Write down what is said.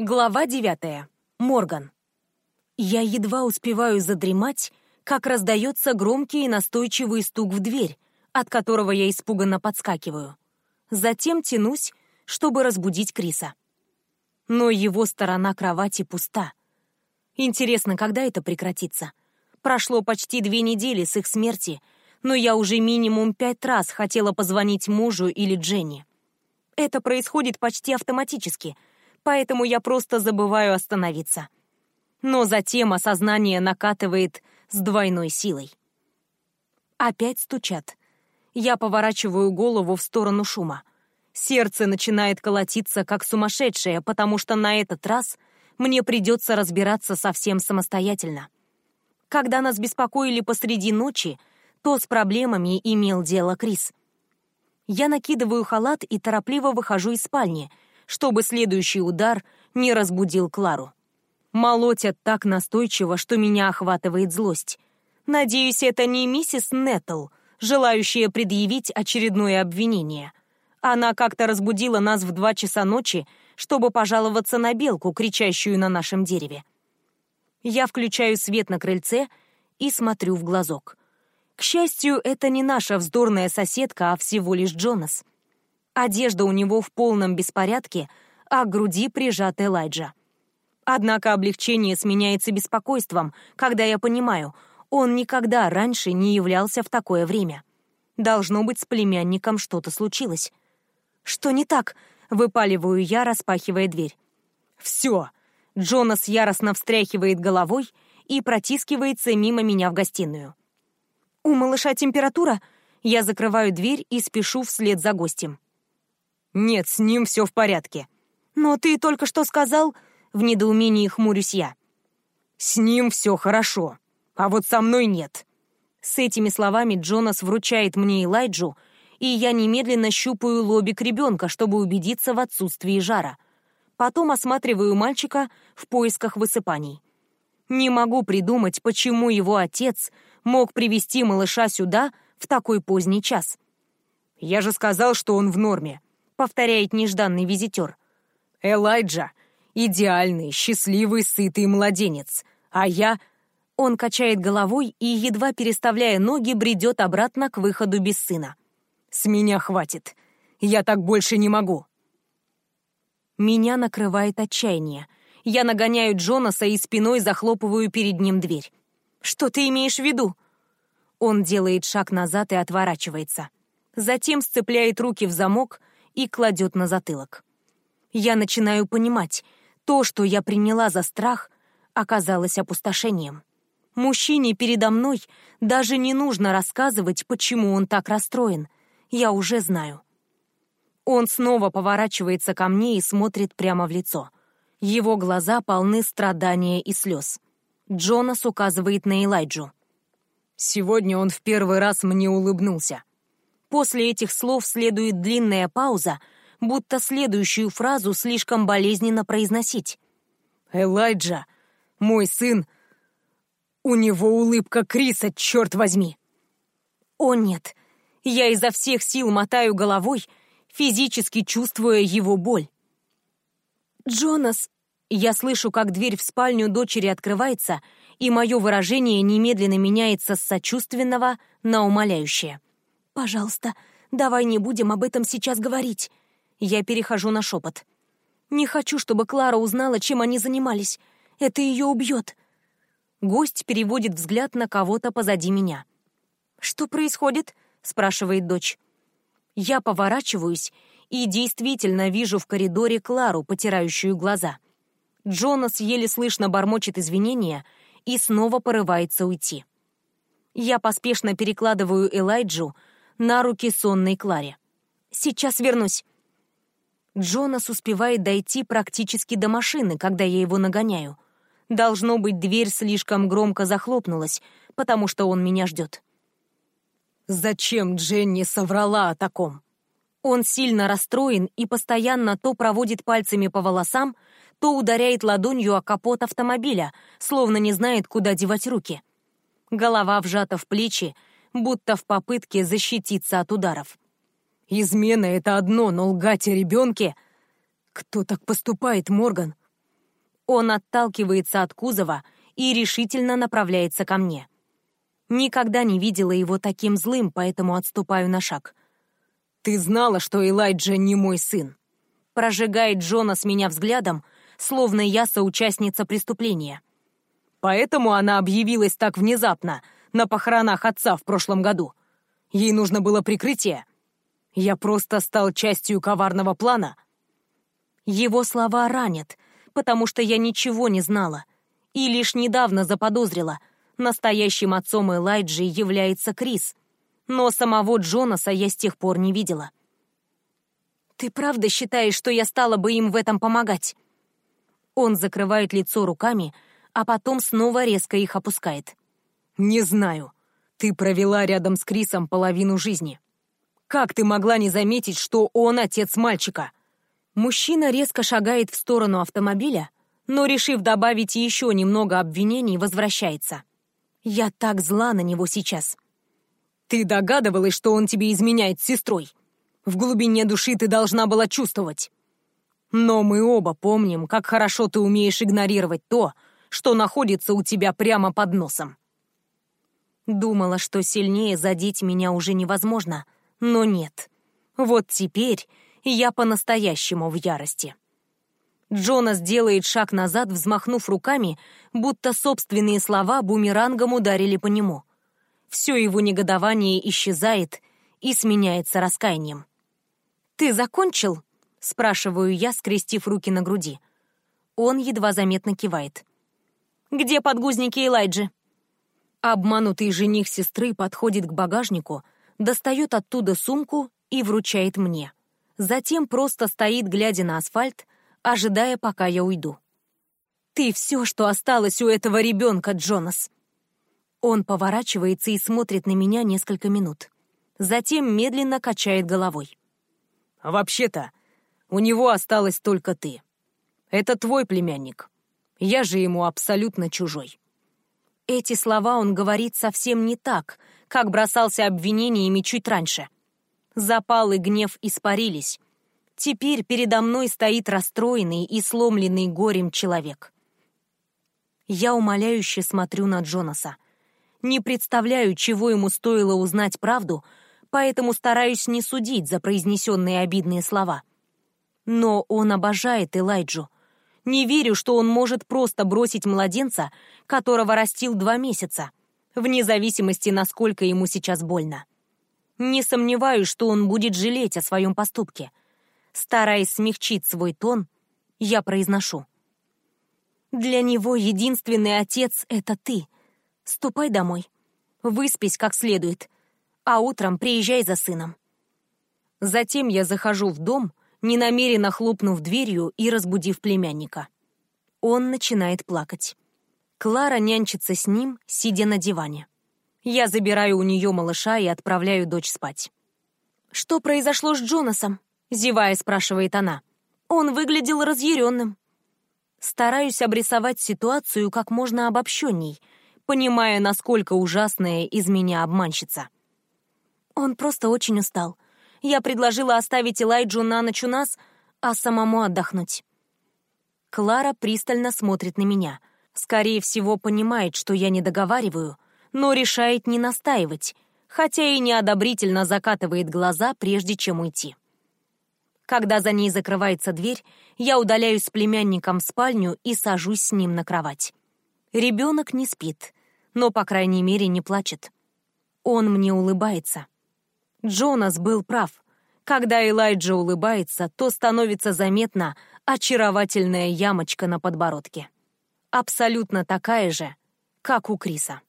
Глава девятая. Морган. Я едва успеваю задремать, как раздается громкий и настойчивый стук в дверь, от которого я испуганно подскакиваю. Затем тянусь, чтобы разбудить Криса. Но его сторона кровати пуста. Интересно, когда это прекратится? Прошло почти две недели с их смерти, но я уже минимум пять раз хотела позвонить мужу или Дженни. Это происходит почти автоматически — поэтому я просто забываю остановиться. Но затем осознание накатывает с двойной силой. Опять стучат. Я поворачиваю голову в сторону шума. Сердце начинает колотиться, как сумасшедшее, потому что на этот раз мне придется разбираться совсем самостоятельно. Когда нас беспокоили посреди ночи, то с проблемами имел дело Крис. Я накидываю халат и торопливо выхожу из спальни — чтобы следующий удар не разбудил Клару. Молотят так настойчиво, что меня охватывает злость. Надеюсь, это не миссис Неттл, желающая предъявить очередное обвинение. Она как-то разбудила нас в два часа ночи, чтобы пожаловаться на белку, кричащую на нашем дереве. Я включаю свет на крыльце и смотрю в глазок. К счастью, это не наша вздорная соседка, а всего лишь Джонас — Одежда у него в полном беспорядке, а к груди прижат Элайджа. Однако облегчение сменяется беспокойством, когда я понимаю, он никогда раньше не являлся в такое время. Должно быть, с племянником что-то случилось. «Что не так?» — выпаливаю я, распахивая дверь. «Все!» — Джонас яростно встряхивает головой и протискивается мимо меня в гостиную. «У малыша температура?» Я закрываю дверь и спешу вслед за гостем. «Нет, с ним все в порядке». «Но ты только что сказал...» В недоумении хмурюсь я. «С ним все хорошо, а вот со мной нет». С этими словами Джонас вручает мне Элайджу, и я немедленно щупаю лобик ребенка, чтобы убедиться в отсутствии жара. Потом осматриваю мальчика в поисках высыпаний. Не могу придумать, почему его отец мог привести малыша сюда в такой поздний час. «Я же сказал, что он в норме», повторяет нежданный визитер. Элайджа — идеальный, счастливый, сытый младенец. А я... Он качает головой и, едва переставляя ноги, бредет обратно к выходу без сына. «С меня хватит. Я так больше не могу». Меня накрывает отчаяние. Я нагоняю Джонаса и спиной захлопываю перед ним дверь. «Что ты имеешь в виду?» Он делает шаг назад и отворачивается. Затем сцепляет руки в замок и кладет на затылок. Я начинаю понимать, то, что я приняла за страх, оказалось опустошением. Мужчине передо мной даже не нужно рассказывать, почему он так расстроен. Я уже знаю. Он снова поворачивается ко мне и смотрит прямо в лицо. Его глаза полны страдания и слез. Джонас указывает на Элайджу. «Сегодня он в первый раз мне улыбнулся. После этих слов следует длинная пауза, будто следующую фразу слишком болезненно произносить. «Элайджа, мой сын, у него улыбка Криса, черт возьми!» «О нет, я изо всех сил мотаю головой, физически чувствуя его боль. «Джонас!» Я слышу, как дверь в спальню дочери открывается, и мое выражение немедленно меняется с сочувственного на умоляющее. «Пожалуйста, давай не будем об этом сейчас говорить». Я перехожу на шепот. «Не хочу, чтобы Клара узнала, чем они занимались. Это ее убьет». Гость переводит взгляд на кого-то позади меня. «Что происходит?» — спрашивает дочь. Я поворачиваюсь и действительно вижу в коридоре Клару, потирающую глаза. Джонас еле слышно бормочет извинения и снова порывается уйти. Я поспешно перекладываю Элайджу на руки сонной Кларе. «Сейчас вернусь». Джонас успевает дойти практически до машины, когда я его нагоняю. Должно быть, дверь слишком громко захлопнулась, потому что он меня ждет. Зачем Дженни соврала о таком? Он сильно расстроен и постоянно то проводит пальцами по волосам, то ударяет ладонью о капот автомобиля, словно не знает, куда девать руки. Голова вжата в плечи, будто в попытке защититься от ударов. Измена — это одно, но лгать о ребенке... Кто так поступает, Морган? Он отталкивается от кузова и решительно направляется ко мне. Никогда не видела его таким злым, поэтому отступаю на шаг. «Ты знала, что Элайджа не мой сын?» Прожигает Джона с меня взглядом, словно я соучастница преступления. Поэтому она объявилась так внезапно на похоронах отца в прошлом году. Ей нужно было прикрытие. Я просто стал частью коварного плана. Его слова ранят, потому что я ничего не знала. И лишь недавно заподозрила. Настоящим отцом Элайджи является Крис. Но самого Джонаса я с тех пор не видела. «Ты правда считаешь, что я стала бы им в этом помогать?» Он закрывает лицо руками, а потом снова резко их опускает. «Не знаю. Ты провела рядом с Крисом половину жизни. Как ты могла не заметить, что он отец мальчика?» Мужчина резко шагает в сторону автомобиля, но, решив добавить еще немного обвинений, возвращается. Я так зла на него сейчас. «Ты догадывалась, что он тебе изменяет с сестрой? В глубине души ты должна была чувствовать. Но мы оба помним, как хорошо ты умеешь игнорировать то, что находится у тебя прямо под носом. Думала, что сильнее задеть меня уже невозможно, но нет. Вот теперь я по-настоящему в ярости. Джонас делает шаг назад, взмахнув руками, будто собственные слова бумерангом ударили по нему. Все его негодование исчезает и сменяется раскаянием. «Ты закончил?» — спрашиваю я, скрестив руки на груди. Он едва заметно кивает. «Где подгузники Элайджи?» Обманутый жених сестры подходит к багажнику, достает оттуда сумку и вручает мне. Затем просто стоит, глядя на асфальт, ожидая, пока я уйду. «Ты все, что осталось у этого ребенка, Джонас!» Он поворачивается и смотрит на меня несколько минут. Затем медленно качает головой. «Вообще-то, у него осталась только ты. Это твой племянник. Я же ему абсолютно чужой». Эти слова он говорит совсем не так, как бросался обвинениями чуть раньше. Запал и гнев испарились. Теперь передо мной стоит расстроенный и сломленный горем человек. Я умоляюще смотрю на Джонаса. Не представляю, чего ему стоило узнать правду, поэтому стараюсь не судить за произнесенные обидные слова. Но он обожает Элайджу — не верю, что он может просто бросить младенца, которого растил два месяца, вне зависимости, насколько ему сейчас больно. Не сомневаюсь, что он будет жалеть о своем поступке. Стараясь смягчить свой тон, я произношу. «Для него единственный отец — это ты. Ступай домой. Выспись как следует, а утром приезжай за сыном». Затем я захожу в дом ненамеренно хлопнув дверью и разбудив племянника. Он начинает плакать. Клара нянчится с ним, сидя на диване. Я забираю у нее малыша и отправляю дочь спать. «Что произошло с Джонасом?» — зевая спрашивает она. «Он выглядел разъяренным». Стараюсь обрисовать ситуацию как можно обобщенней, понимая, насколько ужасная из меня обманщица. Он просто очень устал — я предложила оставить Элайджу на ночь у нас, а самому отдохнуть. Клара пристально смотрит на меня. Скорее всего, понимает, что я не договариваю, но решает не настаивать, хотя и неодобрительно закатывает глаза, прежде чем уйти. Когда за ней закрывается дверь, я удаляюсь с племянником в спальню и сажусь с ним на кровать. Ребенок не спит, но, по крайней мере, не плачет. Он мне улыбается. Джонас был прав. Когда Элайджа улыбается, то становится заметна очаровательная ямочка на подбородке. Абсолютно такая же, как у Криса.